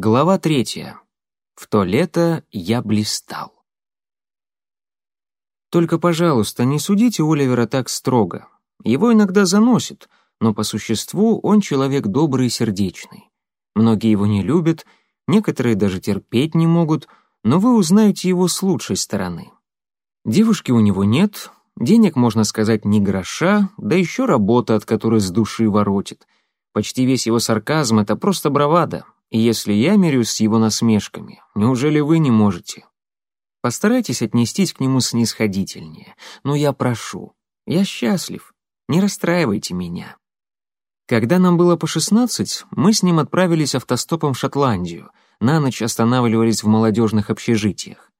Глава третья. В то лето я блистал. Только, пожалуйста, не судите Оливера так строго. Его иногда заносит, но по существу он человек добрый и сердечный. Многие его не любят, некоторые даже терпеть не могут, но вы узнаете его с лучшей стороны. Девушки у него нет, денег, можно сказать, ни гроша, да еще работа, от которой с души воротит. Почти весь его сарказм — это просто бравада, и если я мирюсь с его насмешками, неужели вы не можете? Постарайтесь отнестись к нему снисходительнее, но я прошу, я счастлив, не расстраивайте меня. Когда нам было по шестнадцать, мы с ним отправились автостопом в Шотландию, на ночь останавливались в молодежных общежитиях.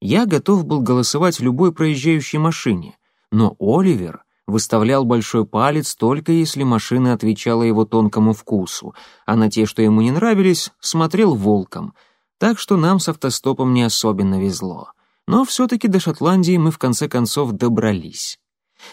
Я готов был голосовать в любой проезжающей машине, но Оливер выставлял большой палец только если машина отвечала его тонкому вкусу, а на те, что ему не нравились, смотрел волком. Так что нам с автостопом не особенно везло. Но все-таки до Шотландии мы в конце концов добрались.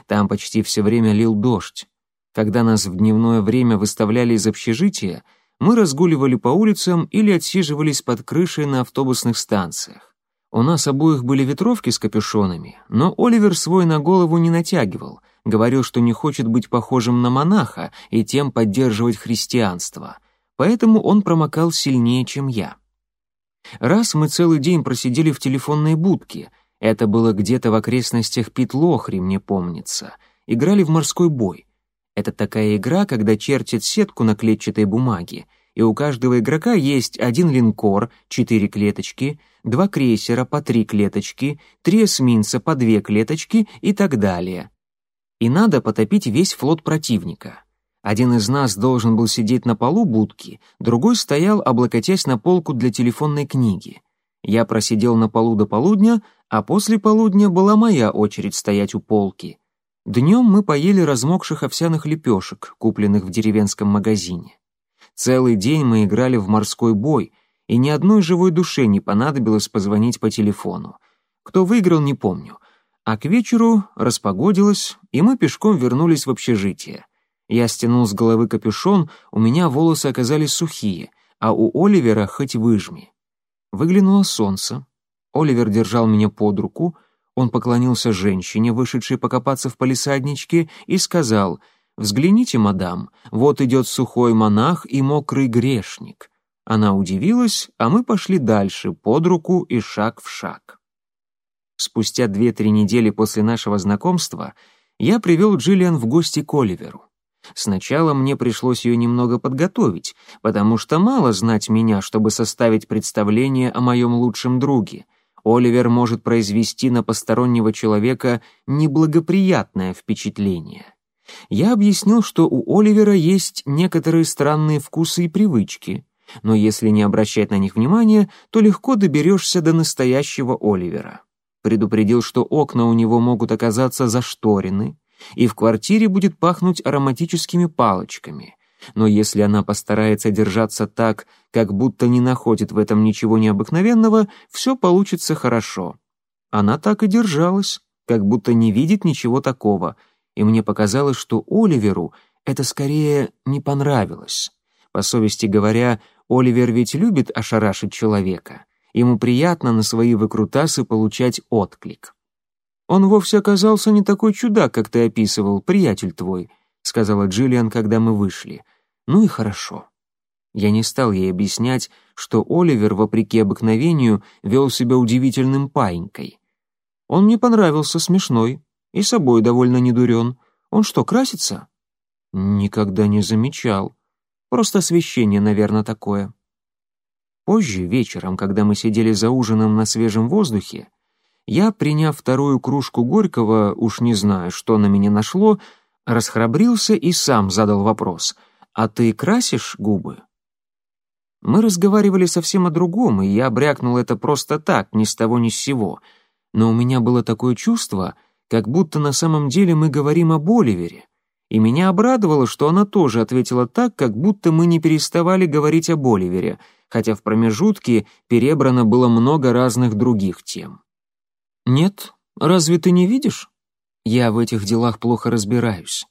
Там почти все время лил дождь. Когда нас в дневное время выставляли из общежития, мы разгуливали по улицам или отсиживались под крышей на автобусных станциях. У нас обоих были ветровки с капюшонами, но Оливер свой на голову не натягивал — говорил, что не хочет быть похожим на монаха и тем поддерживать христианство, поэтому он промокал сильнее, чем я. Раз мы целый день просидели в телефонной будке, это было где-то в окрестностях Питлохри, мне помнится, играли в морской бой. Это такая игра, когда чертят сетку на клетчатой бумаге, и у каждого игрока есть один линкор, четыре клеточки, два крейсера по три клеточки, три эсминца по две клеточки и так далее и надо потопить весь флот противника. Один из нас должен был сидеть на полу будки, другой стоял, облокотясь на полку для телефонной книги. Я просидел на полу до полудня, а после полудня была моя очередь стоять у полки. Днем мы поели размокших овсяных лепешек, купленных в деревенском магазине. Целый день мы играли в морской бой, и ни одной живой душе не понадобилось позвонить по телефону. Кто выиграл, не помню — а к вечеру распогодилось, и мы пешком вернулись в общежитие. Я стянул с головы капюшон, у меня волосы оказались сухие, а у Оливера хоть выжми. Выглянуло солнце. Оливер держал меня под руку, он поклонился женщине, вышедшей покопаться в палисадничке, и сказал «Взгляните, мадам, вот идет сухой монах и мокрый грешник». Она удивилась, а мы пошли дальше, под руку и шаг в шаг. Спустя две-три недели после нашего знакомства я привел Джиллиан в гости к Оливеру. Сначала мне пришлось ее немного подготовить, потому что мало знать меня, чтобы составить представление о моем лучшем друге. Оливер может произвести на постороннего человека неблагоприятное впечатление. Я объяснил, что у Оливера есть некоторые странные вкусы и привычки, но если не обращать на них внимания, то легко доберешься до настоящего Оливера предупредил, что окна у него могут оказаться зашторены, и в квартире будет пахнуть ароматическими палочками. Но если она постарается держаться так, как будто не находит в этом ничего необыкновенного, все получится хорошо. Она так и держалась, как будто не видит ничего такого, и мне показалось, что Оливеру это скорее не понравилось. По совести говоря, Оливер ведь любит ошарашить человека — Ему приятно на свои выкрутасы получать отклик. «Он вовсе оказался не такой чудак, как ты описывал, приятель твой», сказала Джиллиан, когда мы вышли. «Ну и хорошо». Я не стал ей объяснять, что Оливер, вопреки обыкновению, вел себя удивительным паинькой. Он мне понравился, смешной, и собой довольно недурен. Он что, красится? Никогда не замечал. Просто освещение, наверное, такое. Позже, вечером, когда мы сидели за ужином на свежем воздухе, я, приняв вторую кружку Горького, уж не знаю, что на меня нашло, расхрабрился и сам задал вопрос «А ты красишь губы?» Мы разговаривали совсем о другом, и я брякнул это просто так, ни с того ни с сего. Но у меня было такое чувство, как будто на самом деле мы говорим об Оливере. И меня обрадовало, что она тоже ответила так, как будто мы не переставали говорить об Оливере — хотя в промежутке перебрано было много разных других тем. «Нет, разве ты не видишь? Я в этих делах плохо разбираюсь».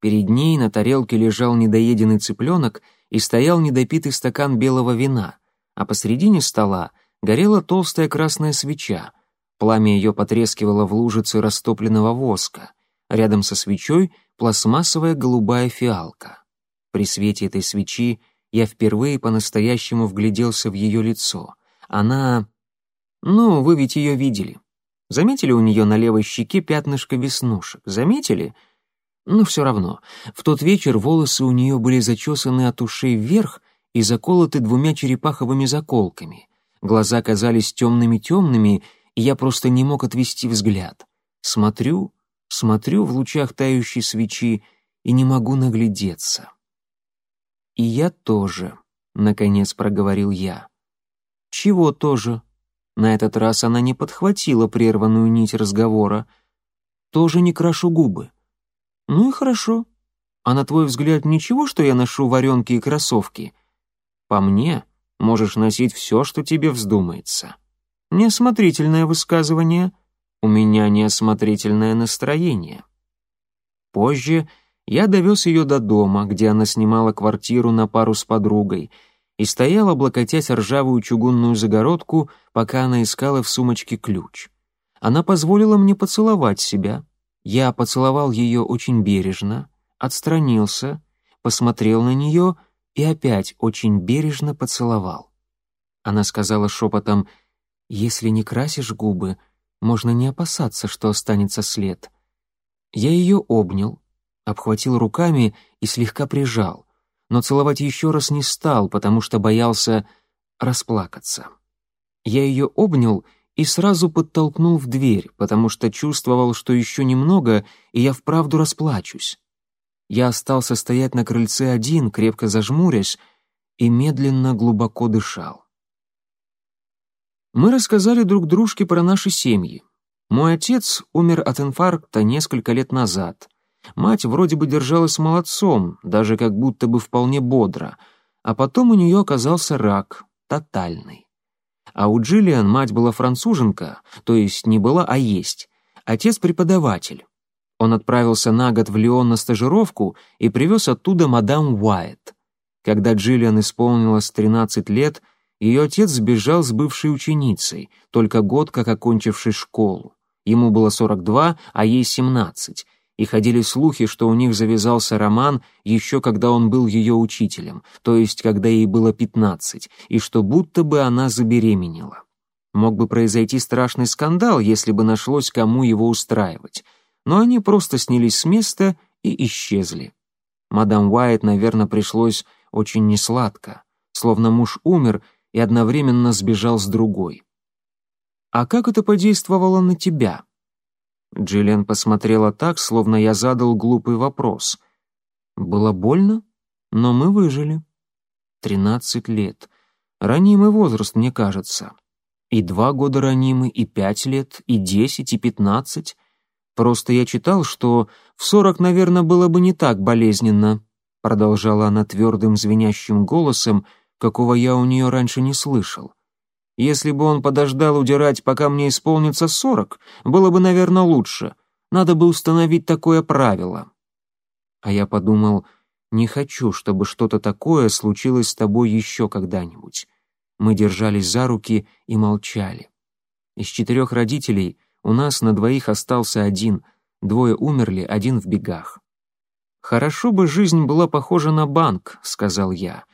Перед ней на тарелке лежал недоеденный цыпленок, и стоял недопитый стакан белого вина, а посредине стола горела толстая красная свеча. Пламя ее потрескивало в лужице растопленного воска. Рядом со свечой пластмассовая голубая фиалка. При свете этой свечи я впервые по-настоящему вгляделся в ее лицо. Она... Ну, вы ведь ее видели. Заметили у нее на левой щеке пятнышко веснушек? Заметили? Ну, все равно. В тот вечер волосы у нее были зачесаны от ушей вверх и заколоты двумя черепаховыми заколками. Глаза казались темными-темными, и я просто не мог отвести взгляд. Смотрю, смотрю в лучах тающей свечи и не могу наглядеться. «И я тоже», — наконец проговорил я. «Чего тоже?» На этот раз она не подхватила прерванную нить разговора. «Тоже не крашу губы». «Ну и хорошо. А на твой взгляд ничего, что я ношу варенки и кроссовки?» «По мне, можешь носить все, что тебе вздумается». «Неосмотрительное высказывание. У меня неосмотрительное настроение». Позже я довез ее до дома, где она снимала квартиру на пару с подругой, и стоял, облокотясь ржавую чугунную загородку, пока она искала в сумочке ключ. Она позволила мне поцеловать себя. Я поцеловал ее очень бережно, отстранился, посмотрел на нее и опять очень бережно поцеловал. Она сказала шепотом, «Если не красишь губы, можно не опасаться, что останется след». Я ее обнял, обхватил руками и слегка прижал, но целовать еще раз не стал, потому что боялся расплакаться. Я ее обнял и сразу подтолкнул в дверь, потому что чувствовал, что еще немного, и я вправду расплачусь. Я остался стоять на крыльце один, крепко зажмурясь, и медленно глубоко дышал. Мы рассказали друг дружке про наши семьи. Мой отец умер от инфаркта несколько лет назад. Мать вроде бы держалась молодцом, даже как будто бы вполне бодро, а потом у нее оказался рак, тотальный. А у Джиллиан мать была француженка, то есть не была, а есть. Отец преподаватель. Он отправился на год в Лион на стажировку и привез оттуда мадам Уайт. Когда Джиллиан исполнилось 13 лет, ее отец сбежал с бывшей ученицей, только год как окончившей школу. Ему было 42, а ей 17, и ходили слухи, что у них завязался роман еще когда он был ее учителем, то есть когда ей было 15, и что будто бы она забеременела. Мог бы произойти страшный скандал, если бы нашлось, кому его устраивать. Но они просто снялись с места и исчезли. Мадам Уайт, наверное, пришлось очень несладко, словно муж умер и одновременно сбежал с другой. «А как это подействовало на тебя?» Джиллиан посмотрела так, словно я задал глупый вопрос. Было больно, но мы выжили. Тринадцать лет. Ранимый возраст, мне кажется. И два года ранимый, и пять лет, и десять, и пятнадцать. Просто я читал, что в сорок, наверное, было бы не так болезненно, продолжала она твердым звенящим голосом, какого я у нее раньше не слышал. Если бы он подождал удирать, пока мне исполнится сорок, было бы, наверное, лучше. Надо бы установить такое правило. А я подумал, не хочу, чтобы что-то такое случилось с тобой еще когда-нибудь. Мы держались за руки и молчали. Из четырех родителей у нас на двоих остался один, двое умерли, один в бегах. «Хорошо бы жизнь была похожа на банк», — сказал я.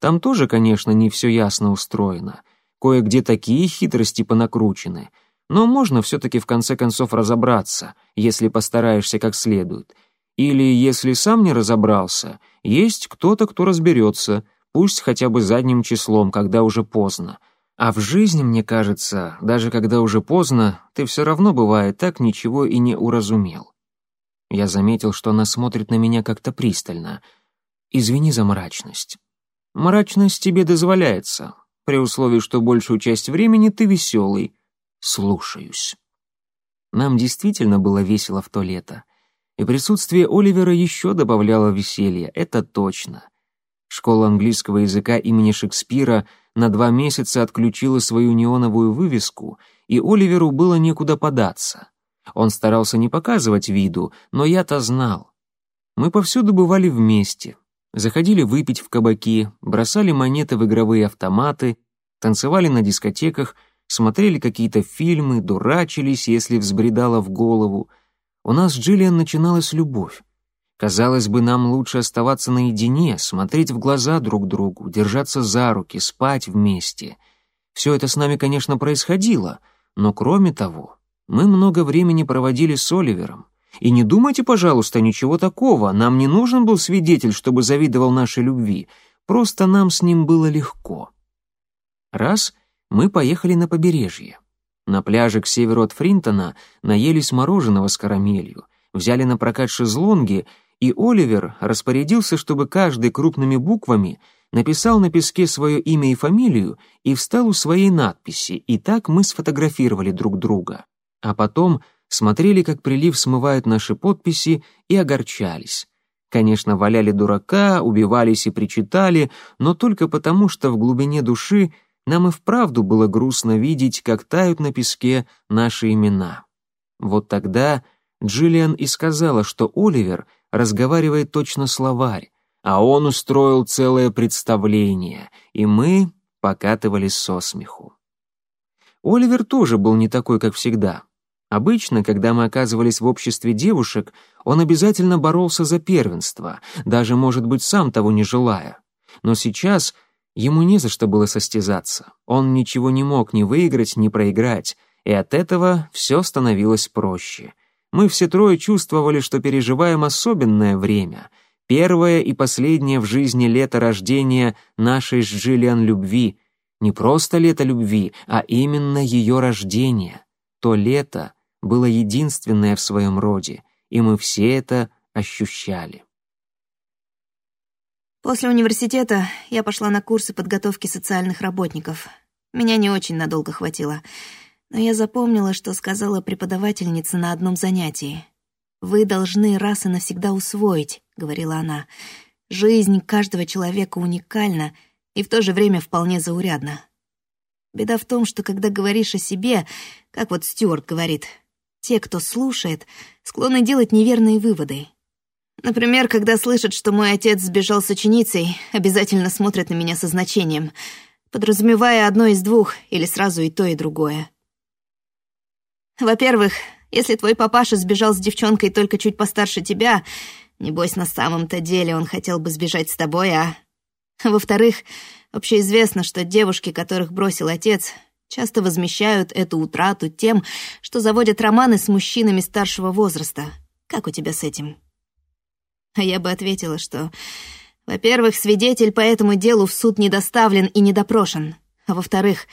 «Там тоже, конечно, не все ясно устроено». Кое-где такие хитрости понакручены. Но можно все-таки в конце концов разобраться, если постараешься как следует. Или, если сам не разобрался, есть кто-то, кто разберется, пусть хотя бы задним числом, когда уже поздно. А в жизни, мне кажется, даже когда уже поздно, ты все равно, бывает, так ничего и не уразумел. Я заметил, что она смотрит на меня как-то пристально. «Извини за мрачность». «Мрачность тебе дозволяется при условии, что большую часть времени ты веселый. Слушаюсь. Нам действительно было весело в то лето. И присутствие Оливера еще добавляло веселья, это точно. Школа английского языка имени Шекспира на два месяца отключила свою неоновую вывеску, и Оливеру было некуда податься. Он старался не показывать виду, но я-то знал. Мы повсюду бывали вместе. Заходили выпить в кабаки, бросали монеты в игровые автоматы, танцевали на дискотеках, смотрели какие-то фильмы, дурачились, если взбредало в голову. У нас с Джиллиан начиналась любовь. Казалось бы, нам лучше оставаться наедине, смотреть в глаза друг другу, держаться за руки, спать вместе. Все это с нами, конечно, происходило, но кроме того, мы много времени проводили с Оливером. И не думайте, пожалуйста, ничего такого, нам не нужен был свидетель, чтобы завидовал нашей любви, просто нам с ним было легко. Раз мы поехали на побережье. На пляже к северу от Фринтона наелись мороженого с карамелью, взяли на прокат шезлонги — и Оливер распорядился, чтобы каждый крупными буквами написал на песке свое имя и фамилию и встал у своей надписи, и так мы сфотографировали друг друга. А потом смотрели, как прилив смывает наши подписи, и огорчались. Конечно, валяли дурака, убивались и причитали, но только потому, что в глубине души нам и вправду было грустно видеть, как тают на песке наши имена. Вот тогда Джиллиан и сказала, что Оливер — разговаривает точно словарь, а он устроил целое представление, и мы покатывались со смеху. Оливер тоже был не такой, как всегда. Обычно, когда мы оказывались в обществе девушек, он обязательно боролся за первенство, даже, может быть, сам того не желая. Но сейчас ему не за что было состязаться. Он ничего не мог ни выиграть, ни проиграть, и от этого все становилось проще — мы все трое чувствовали, что переживаем особенное время, первое и последнее в жизни лето рождения нашей с Джиллиан любви, не просто лето любви, а именно ее рождение. То лето было единственное в своем роде, и мы все это ощущали. После университета я пошла на курсы подготовки социальных работников. Меня не очень надолго хватило — но я запомнила, что сказала преподавательница на одном занятии. «Вы должны раз и навсегда усвоить», — говорила она. «Жизнь каждого человека уникальна и в то же время вполне заурядна. Беда в том, что когда говоришь о себе, как вот Стюарт говорит, те, кто слушает, склонны делать неверные выводы. Например, когда слышат, что мой отец сбежал с ученицей, обязательно смотрят на меня со значением, подразумевая одно из двух или сразу и то, и другое. Во-первых, если твой папаша сбежал с девчонкой только чуть постарше тебя, небось, на самом-то деле он хотел бы сбежать с тобой, а... Во-вторых, общеизвестно, что девушки, которых бросил отец, часто возмещают эту утрату тем, что заводят романы с мужчинами старшего возраста. Как у тебя с этим? А я бы ответила, что... Во-первых, свидетель по этому делу в суд не доставлен и не допрошен. А во-вторых,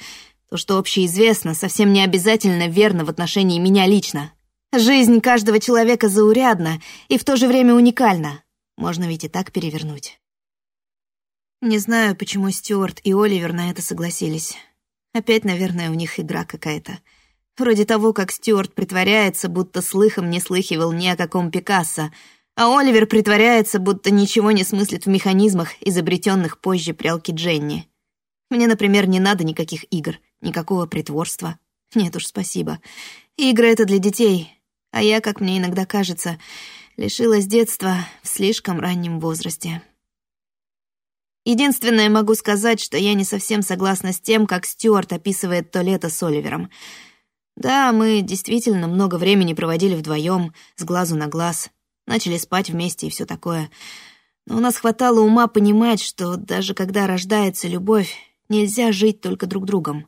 то, что общеизвестно, совсем не обязательно верно в отношении меня лично. Жизнь каждого человека заурядна и в то же время уникальна. Можно ведь и так перевернуть. Не знаю, почему Стюарт и Оливер на это согласились. Опять, наверное, у них игра какая-то. Вроде того, как Стюарт притворяется, будто слыхом не слыхивал ни о каком Пикассо, а Оливер притворяется, будто ничего не смыслит в механизмах, изобретенных позже прялки Дженни. Мне, например, не надо никаких игр. Никакого притворства. Нет уж, спасибо. Игры — это для детей, а я, как мне иногда кажется, лишилась детства в слишком раннем возрасте. Единственное могу сказать, что я не совсем согласна с тем, как Стюарт описывает то лето с Оливером. Да, мы действительно много времени проводили вдвоем, с глазу на глаз, начали спать вместе и все такое. Но у нас хватало ума понимать, что даже когда рождается любовь, нельзя жить только друг другом.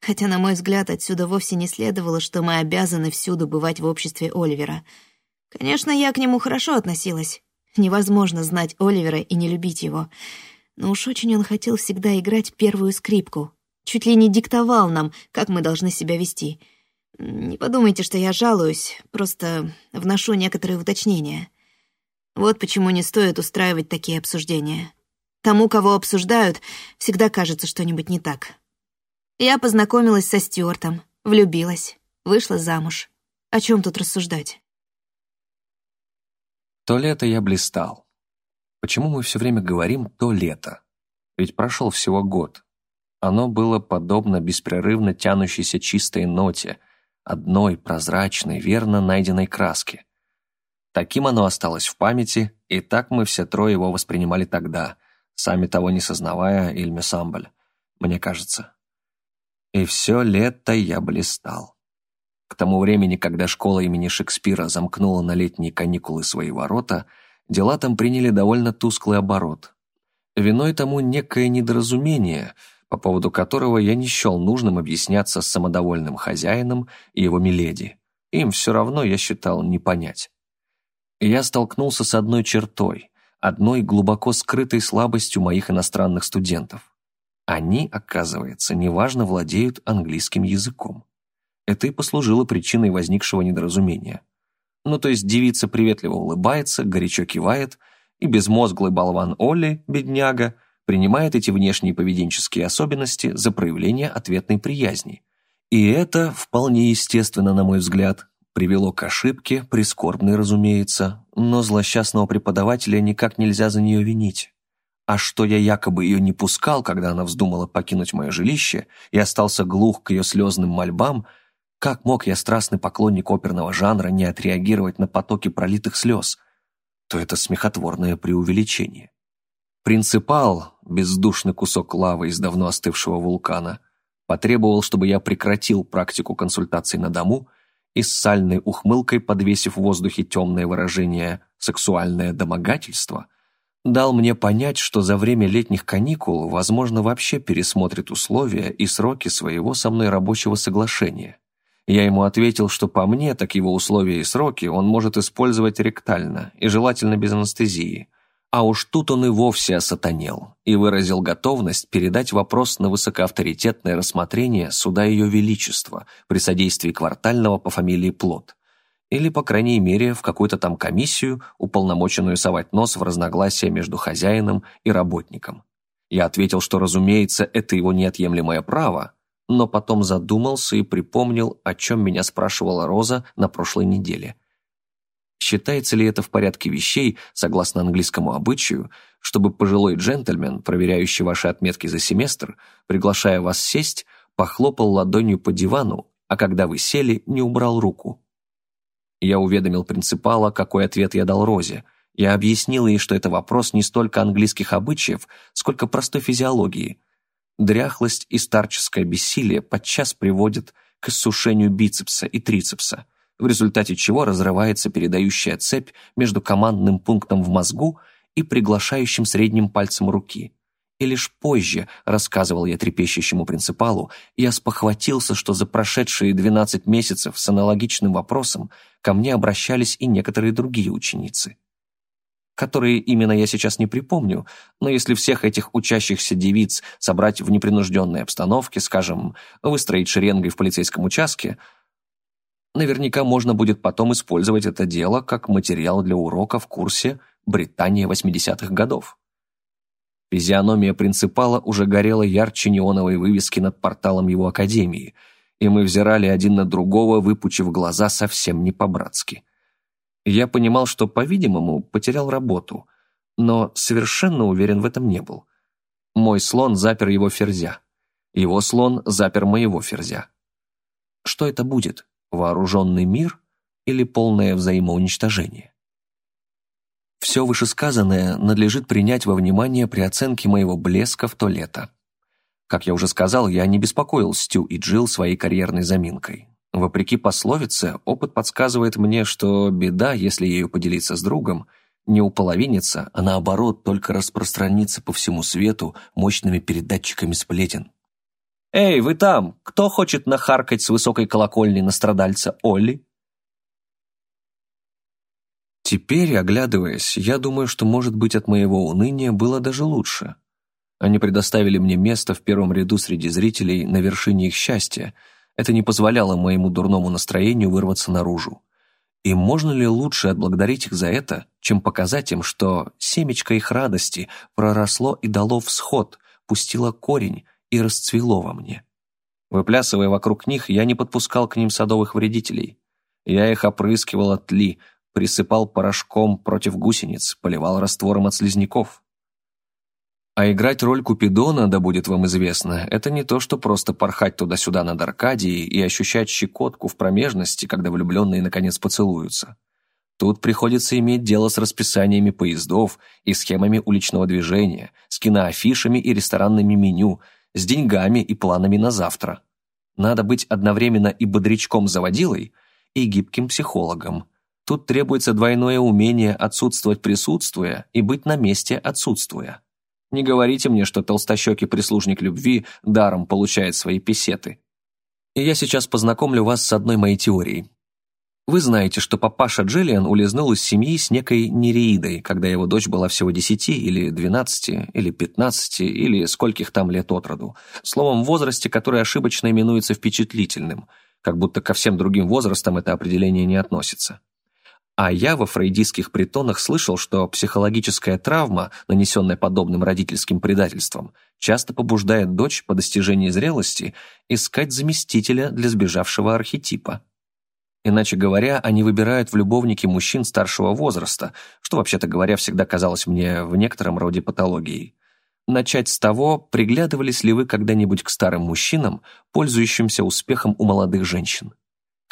Хотя, на мой взгляд, отсюда вовсе не следовало, что мы обязаны всюду бывать в обществе Оливера. Конечно, я к нему хорошо относилась. Невозможно знать Оливера и не любить его. Но уж очень он хотел всегда играть первую скрипку. Чуть ли не диктовал нам, как мы должны себя вести. Не подумайте, что я жалуюсь, просто вношу некоторые уточнения. Вот почему не стоит устраивать такие обсуждения. Тому, кого обсуждают, всегда кажется что-нибудь не так. Я познакомилась со Стюартом, влюбилась, вышла замуж. О чем тут рассуждать? То лето я блистал. Почему мы все время говорим «то лето»? Ведь прошел всего год. Оно было подобно беспрерывно тянущейся чистой ноте, одной прозрачной, верно найденной краске. Таким оно осталось в памяти, и так мы все трое его воспринимали тогда, сами того не сознавая, Ильмюсамбль, мне кажется. И все лето я блистал. К тому времени, когда школа имени Шекспира замкнула на летние каникулы свои ворота, дела там приняли довольно тусклый оборот. Виной тому некое недоразумение, по поводу которого я не счел нужным объясняться с самодовольным хозяином и его миледи. Им все равно, я считал, не понять. Я столкнулся с одной чертой, одной глубоко скрытой слабостью моих иностранных студентов. Они, оказывается, неважно владеют английским языком. Это и послужило причиной возникшего недоразумения. Ну, то есть девица приветливо улыбается, горячо кивает, и безмозглый болван Олли, бедняга, принимает эти внешние поведенческие особенности за проявление ответной приязни. И это, вполне естественно, на мой взгляд, привело к ошибке, прискорбной, разумеется, но злосчастного преподавателя никак нельзя за нее винить. А что я якобы ее не пускал, когда она вздумала покинуть мое жилище, и остался глух к ее слезным мольбам, как мог я, страстный поклонник оперного жанра, не отреагировать на потоки пролитых слез, то это смехотворное преувеличение. Принципал, бездушный кусок лавы из давно остывшего вулкана, потребовал, чтобы я прекратил практику консультаций на дому и с сальной ухмылкой, подвесив в воздухе темное выражение «сексуальное домогательство», дал мне понять, что за время летних каникул, возможно, вообще пересмотрит условия и сроки своего со мной рабочего соглашения. Я ему ответил, что по мне, так его условия и сроки он может использовать ректально и желательно без анестезии. А уж тут он и вовсе осатанел и выразил готовность передать вопрос на высокоавторитетное рассмотрение суда Ее Величества при содействии квартального по фамилии Плот или, по крайней мере, в какую-то там комиссию, уполномоченную совать нос в разногласия между хозяином и работником. Я ответил, что, разумеется, это его неотъемлемое право, но потом задумался и припомнил, о чем меня спрашивала Роза на прошлой неделе. Считается ли это в порядке вещей, согласно английскому обычаю, чтобы пожилой джентльмен, проверяющий ваши отметки за семестр, приглашая вас сесть, похлопал ладонью по дивану, а когда вы сели, не убрал руку? Я уведомил принципала, какой ответ я дал Розе. Я объяснил ей, что это вопрос не столько английских обычаев, сколько простой физиологии. Дряхлость и старческое бессилие подчас приводят к иссушению бицепса и трицепса, в результате чего разрывается передающая цепь между командным пунктом в мозгу и приглашающим средним пальцем руки. И лишь позже, рассказывал я трепещущему принципалу, я спохватился, что за прошедшие 12 месяцев с аналогичным вопросом ко мне обращались и некоторые другие ученицы. Которые именно я сейчас не припомню, но если всех этих учащихся девиц собрать в непринужденной обстановке, скажем, выстроить шеренгой в полицейском участке, наверняка можно будет потом использовать это дело как материал для урока в курсе «Британия 80-х годов». Физиономия принципала уже горела ярче неоновой вывески над порталом его академии, и мы взирали один на другого, выпучив глаза совсем не по-братски. Я понимал, что, по-видимому, потерял работу, но совершенно уверен в этом не был. Мой слон запер его ферзя. Его слон запер моего ферзя. Что это будет? Вооруженный мир или полное взаимоуничтожение? Все вышесказанное надлежит принять во внимание при оценке моего блеска в то лето. Как я уже сказал, я не беспокоил Стю и Джилл своей карьерной заминкой. Вопреки пословице, опыт подсказывает мне, что беда, если ею поделиться с другом, не уполовинится, а наоборот только распространится по всему свету мощными передатчиками сплетен. «Эй, вы там! Кто хочет нахаркать с высокой колокольни на страдальца Олли?» Теперь, оглядываясь, я думаю, что, может быть, от моего уныния было даже лучше. Они предоставили мне место в первом ряду среди зрителей на вершине их счастья. Это не позволяло моему дурному настроению вырваться наружу. И можно ли лучше отблагодарить их за это, чем показать им, что семечко их радости проросло и дало всход, пустило корень и расцвело во мне? Выплясывая вокруг них, я не подпускал к ним садовых вредителей. Я их опрыскивал от ли, присыпал порошком против гусениц, поливал раствором от слизняков. А играть роль Купидона, да будет вам известно, это не то, что просто порхать туда-сюда над Аркадией и ощущать щекотку в промежности, когда влюбленные наконец поцелуются. Тут приходится иметь дело с расписаниями поездов и схемами уличного движения, с киноафишами и ресторанными меню, с деньгами и планами на завтра. Надо быть одновременно и бодрячком-заводилой, и гибким психологом. Тут требуется двойное умение отсутствовать присутствуя и быть на месте отсутствуя. Не говорите мне, что толстощекий прислужник любви даром получает свои песеты. И я сейчас познакомлю вас с одной моей теорией. Вы знаете, что папаша Джиллиан улизнул из семьи с некой Нереидой, когда его дочь была всего 10 или 12 или 15 или скольких там лет от роду. Словом, в возрасте, который ошибочно именуется впечатлительным, как будто ко всем другим возрастам это определение не относится. А я во фрейдистских притонах слышал, что психологическая травма, нанесенная подобным родительским предательством, часто побуждает дочь по достижении зрелости искать заместителя для сбежавшего архетипа. Иначе говоря, они выбирают в любовнике мужчин старшего возраста, что, вообще-то говоря, всегда казалось мне в некотором роде патологией. Начать с того, приглядывались ли вы когда-нибудь к старым мужчинам, пользующимся успехом у молодых женщин.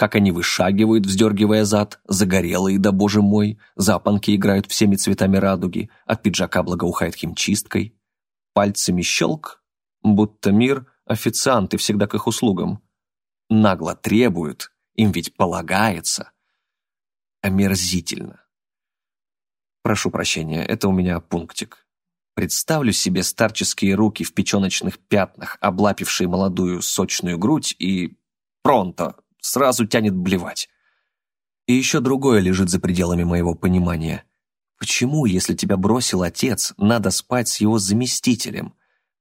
Как они вышагивают, вздергивая зад, загорелые, да боже мой, запонки играют всеми цветами радуги, от пиджака благоухает химчисткой. Пальцами щелк, будто мир, официанты всегда к их услугам. Нагло требуют, им ведь полагается. Омерзительно. Прошу прощения, это у меня пунктик. Представлю себе старческие руки в печеночных пятнах, облапившие молодую сочную грудь, и пронто, сразу тянет блевать. И еще другое лежит за пределами моего понимания. Почему, если тебя бросил отец, надо спать с его заместителем?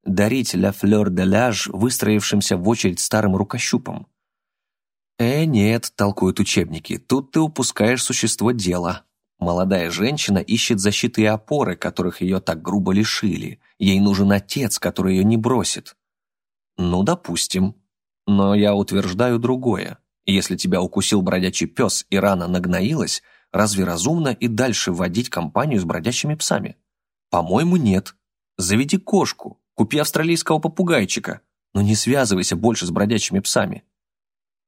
Дарить ля флёр де ляж выстроившимся в очередь старым рукощупом? «Э, нет», — толкуют учебники, — «тут ты упускаешь существо дела». Молодая женщина ищет защиты и опоры, которых ее так грубо лишили. Ей нужен отец, который ее не бросит. Ну, допустим. Но я утверждаю другое. Если тебя укусил бродячий пес и рана нагноилась, разве разумно и дальше водить компанию с бродячими псами? По-моему, нет. Заведи кошку, купи австралийского попугайчика, но не связывайся больше с бродячими псами.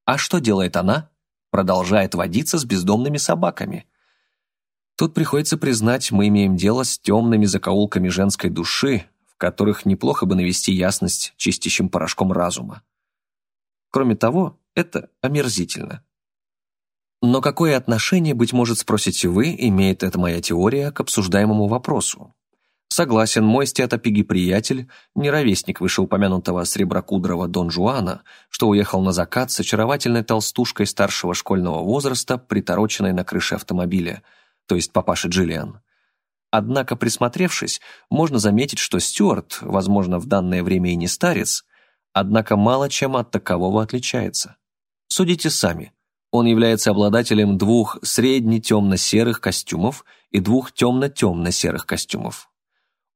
А что делает она? Продолжает водиться с бездомными собаками. Тут приходится признать, мы имеем дело с темными закоулками женской души, в которых неплохо бы навести ясность чистящим порошком разума. Кроме того, это омерзительно. Но какое отношение, быть может, спросите вы, имеет эта моя теория к обсуждаемому вопросу? Согласен, мой стеатопиги-приятель, не ровесник вышеупомянутого среброкудрого Дон Жуана, что уехал на закат с очаровательной толстушкой старшего школьного возраста, притороченной на крыше автомобиля, то есть папаша Джиллиан. Однако, присмотревшись, можно заметить, что Стюарт, возможно, в данное время и не старец, однако мало чем от такового отличается. Судите сами. Он является обладателем двух средне-темно-серых костюмов и двух темно-темно-серых костюмов.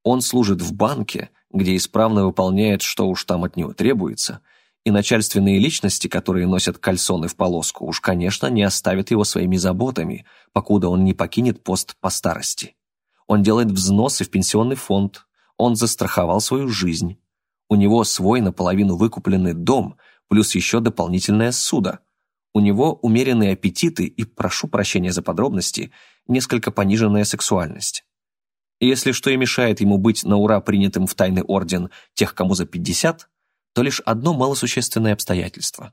Он служит в банке, где исправно выполняет, что уж там от него требуется, и начальственные личности, которые носят кальсоны в полоску, уж, конечно, не оставят его своими заботами, покуда он не покинет пост по старости. Он делает взносы в пенсионный фонд, он застраховал свою жизнь. У него свой наполовину выкупленный дом, плюс еще дополнительное суда. У него умеренные аппетиты и, прошу прощения за подробности, несколько пониженная сексуальность. Если что и мешает ему быть на ура принятым в тайный орден тех, кому за 50, то лишь одно малосущественное обстоятельство.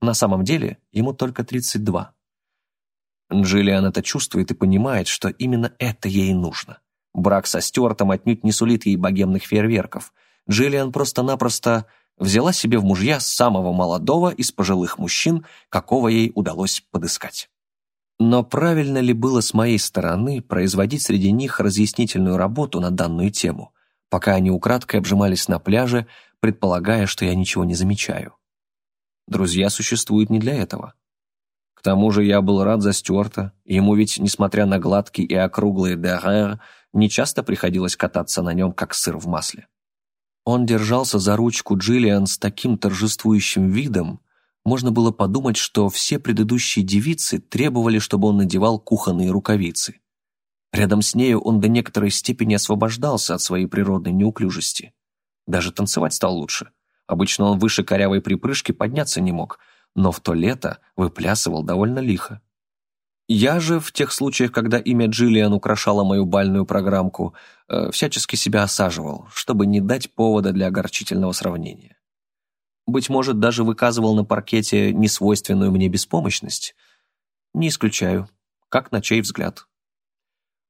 На самом деле ему только 32. Джиллиан это чувствует и понимает, что именно это ей нужно. Брак со Стюартом отнюдь не сулит ей богемных фейерверков. Джиллиан просто-напросто взяла себе в мужья самого молодого из пожилых мужчин, какого ей удалось подыскать. Но правильно ли было с моей стороны производить среди них разъяснительную работу на данную тему, пока они украдкой обжимались на пляже, предполагая, что я ничего не замечаю? Друзья существуют не для этого. К тому же я был рад за Стюарта, ему ведь, несмотря на гладкий и округлые дерер, нечасто приходилось кататься на нем, как сыр в масле. Он держался за ручку Джиллиан с таким торжествующим видом, можно было подумать, что все предыдущие девицы требовали, чтобы он надевал кухонные рукавицы. Рядом с нею он до некоторой степени освобождался от своей природной неуклюжести. Даже танцевать стал лучше. Обычно он выше корявой припрыжки подняться не мог, но в то лето выплясывал довольно лихо. Я же в тех случаях, когда имя Джиллиан украшало мою бальную программку, э, всячески себя осаживал, чтобы не дать повода для огорчительного сравнения. Быть может, даже выказывал на паркете несвойственную мне беспомощность. Не исключаю, как на чей взгляд.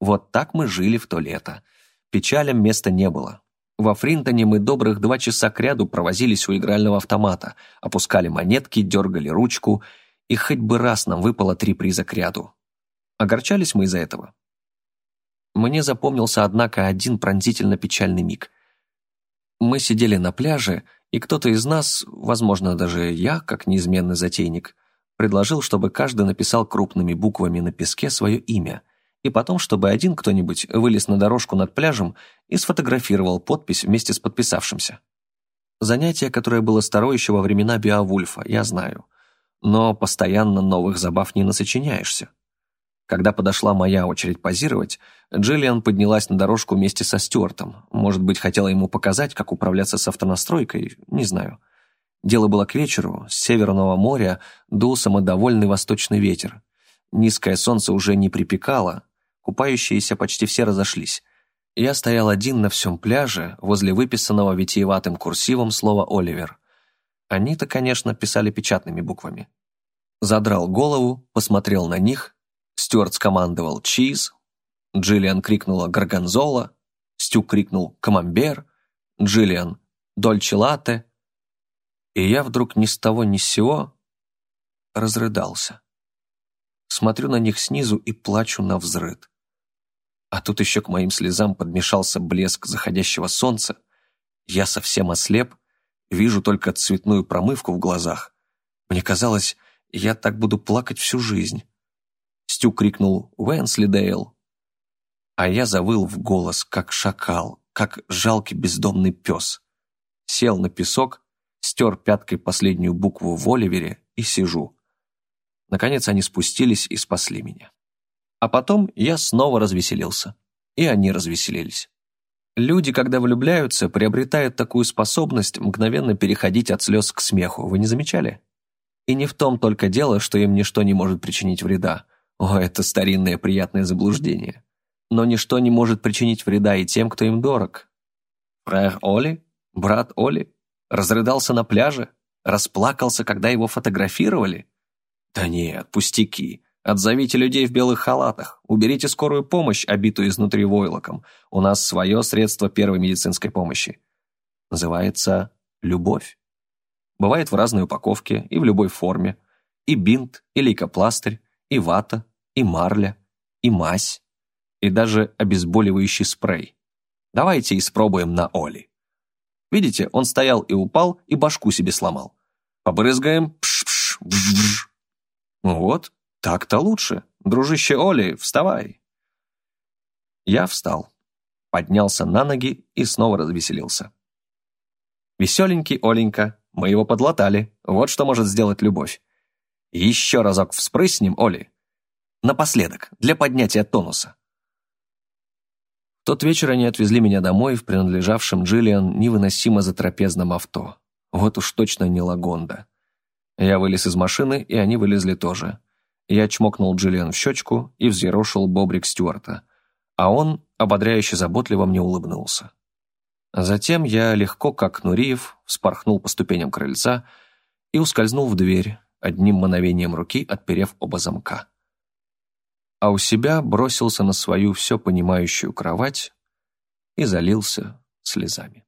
Вот так мы жили в то лето. Печалям места не было. Во Фринтоне мы добрых два часа кряду провозились у игрального автомата, опускали монетки, дергали ручку — и хоть бы раз нам выпало три приза к ряду. Огорчались мы из-за этого. Мне запомнился, однако, один пронзительно печальный миг. Мы сидели на пляже, и кто-то из нас, возможно, даже я, как неизменный затейник, предложил, чтобы каждый написал крупными буквами на песке свое имя, и потом, чтобы один кто-нибудь вылез на дорожку над пляжем и сфотографировал подпись вместе с подписавшимся. Занятие, которое было старое еще во времена Биовульфа, я знаю — но постоянно новых забав не насочиняешься. Когда подошла моя очередь позировать, Джиллиан поднялась на дорожку вместе со Стюартом. Может быть, хотела ему показать, как управляться с автонастройкой, не знаю. Дело было к вечеру, с Северного моря дул самодовольный восточный ветер. Низкое солнце уже не припекало, купающиеся почти все разошлись. Я стоял один на всем пляже, возле выписанного витиеватым курсивом слова «Оливер». Они-то, конечно, писали печатными буквами. Задрал голову, посмотрел на них. Стюарт скомандовал «Чиз». Джиллиан крикнула «Горгонзола». Стю крикнул «Камамбер». Джиллиан «Дольче латте». И я вдруг ни с того ни с сего разрыдался. Смотрю на них снизу и плачу на взрыд. А тут еще к моим слезам подмешался блеск заходящего солнца. Я совсем ослеп — Вижу только цветную промывку в глазах. Мне казалось, я так буду плакать всю жизнь. Стю крикнул «Уэнслидейл!» А я завыл в голос, как шакал, как жалкий бездомный пес. Сел на песок, стер пяткой последнюю букву в Оливере и сижу. Наконец они спустились и спасли меня. А потом я снова развеселился. И они развеселились. Люди, когда влюбляются, приобретают такую способность мгновенно переходить от слез к смеху. Вы не замечали? И не в том только дело, что им ничто не может причинить вреда. О, это старинное приятное заблуждение. Но ничто не может причинить вреда и тем, кто им дорог. Фрэр Оли, брат Оли, разрыдался на пляже, расплакался, когда его фотографировали? Да нет, пустяки. Отзовите людей в белых халатах. Уберите скорую помощь, обитую изнутри войлоком. У нас свое средство первой медицинской помощи. Называется «любовь». Бывает в разной упаковке и в любой форме. И бинт, и лейкопластырь, и вата, и марля, и мазь, и даже обезболивающий спрей. Давайте испробуем на Оли. Видите, он стоял и упал, и башку себе сломал. Побрызгаем. Пш -пш, бж -бж. Вот, «Так-то лучше. Дружище Оли, вставай!» Я встал, поднялся на ноги и снова развеселился. «Веселенький Оленька, мы его подлатали. Вот что может сделать любовь. Еще разок вспрыснем, Оли. Напоследок, для поднятия тонуса». В тот вечер они отвезли меня домой в принадлежавшем Джиллиан невыносимо затрапезном авто. Вот уж точно не Лагонда. Я вылез из машины, и они вылезли тоже. Я чмокнул Джиллиан в щечку и взъерошил бобрик Стюарта, а он ободряюще заботливо мне улыбнулся. Затем я легко, как Нуриев, вспорхнул по ступеням крыльца и ускользнул в дверь, одним мановением руки отперев оба замка. А у себя бросился на свою все понимающую кровать и залился слезами.